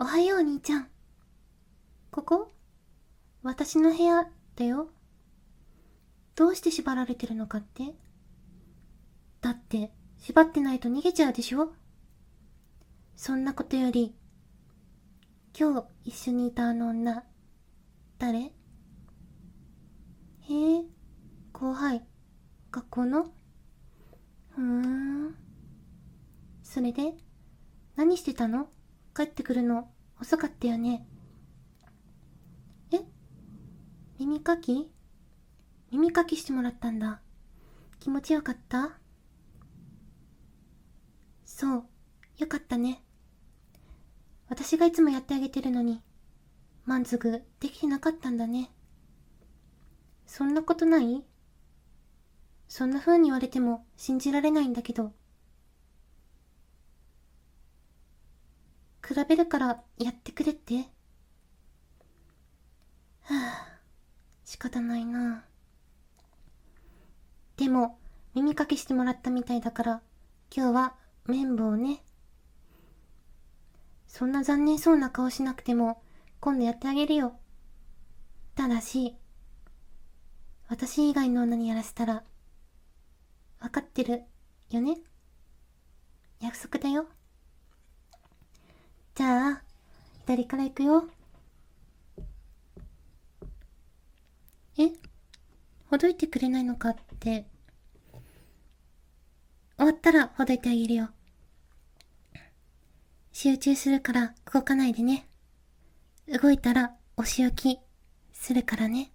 おはよう、兄ちゃん。ここ？私の部屋だよ。どうして縛られてるのかって？だって、縛ってないと逃げちゃうでしょ？そんなことより、今日一緒にいたあの女、誰？へえ、後輩、学校の？ふーん。それで、何してたの？帰ってくるの？遅かったよね。え？耳かき？耳かきしてもらったんだ。気持ちよかった？そう、よかったね。私がいつもやってあげてるのに、満足できてなかったんだね。そんなことない？そんな風に言われても信じられないんだけど。比べるからやってくれって。はあ、仕方ないな。でも、耳かきしてもらったみたいだから、今日は綿棒ね。そんな残念そうな顔しなくても、今度やってあげるよ。ただし、私以外の女にやらせたら、わかってるよね約束だよ。じゃあ、左から行くよ？え？ほどいてくれないのかって。終わったらほどいてあげるよ。集中するから動かないでね。動いたらお仕置きするからね。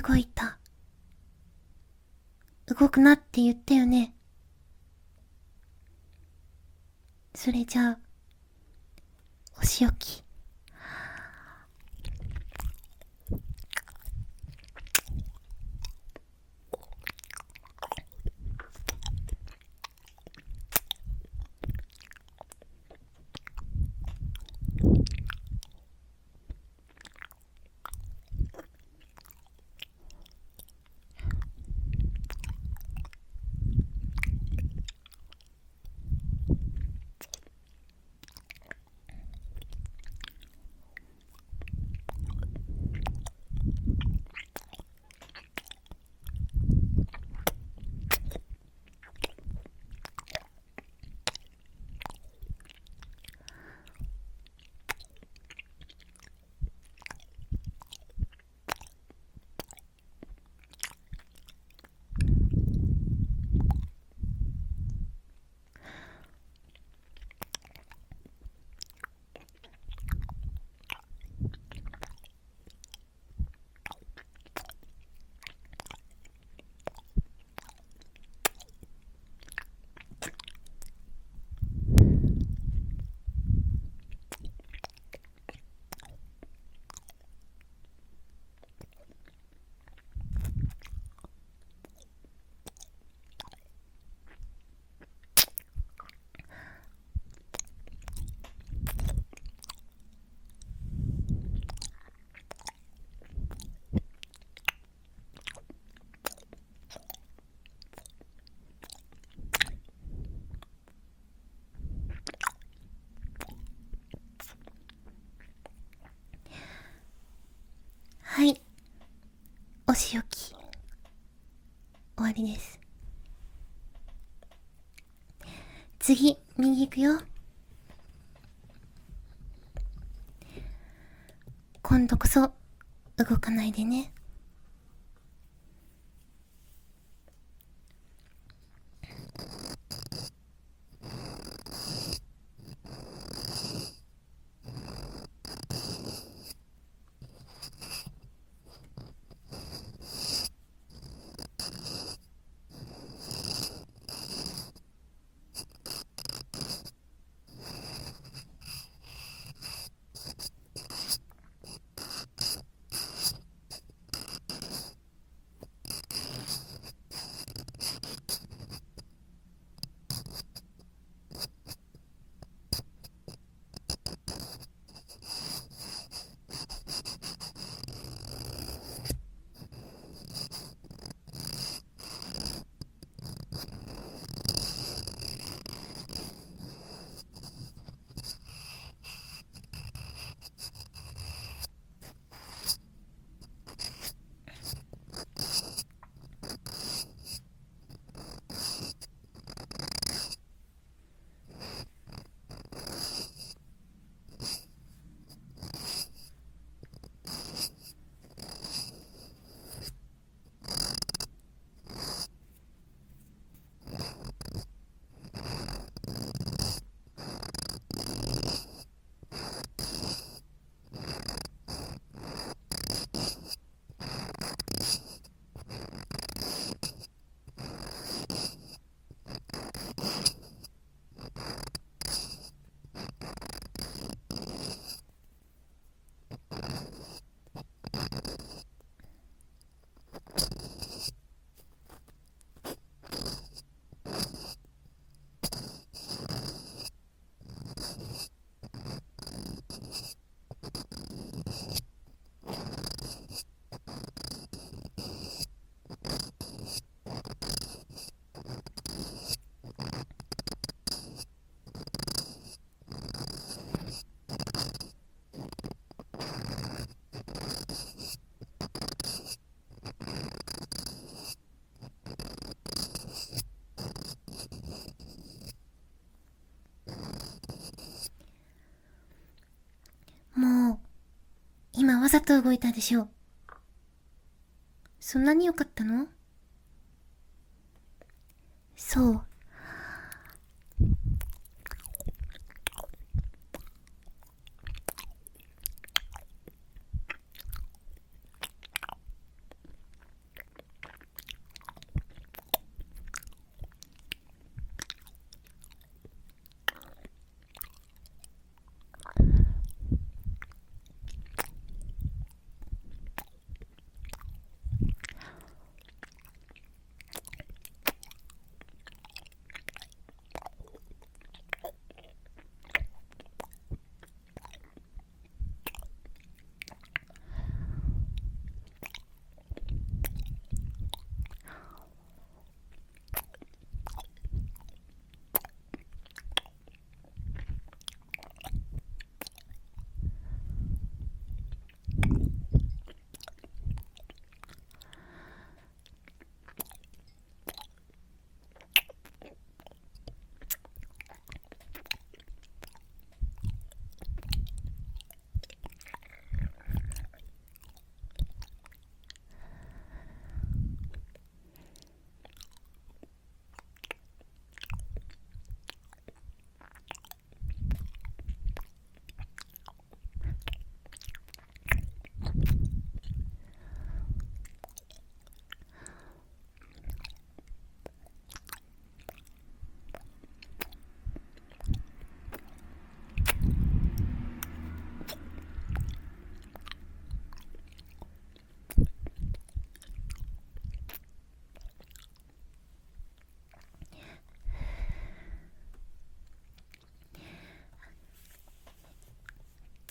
動いた。動くなって言ったよね。それじゃあ、お仕置き。はい。お仕置き。終わりです。次、右行くよ。今度こそ、動かないでね。ざと動いたでしょう。そんなに良かったの？そう。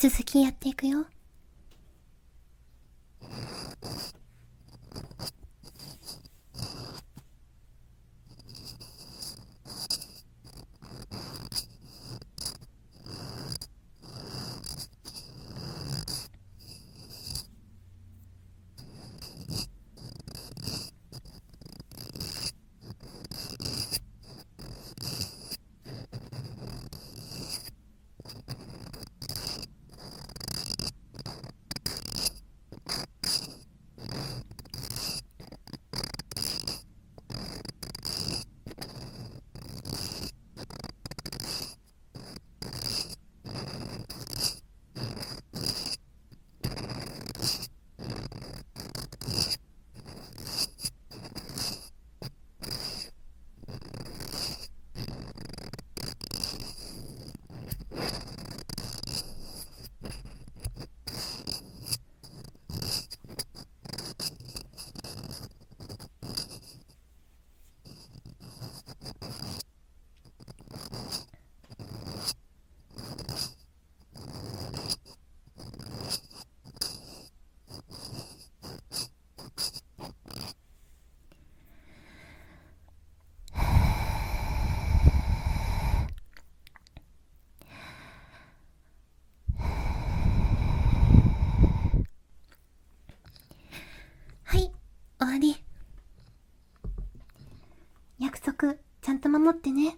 続きやっていくよ。はい、終わり。約束、ちゃんと守ってね。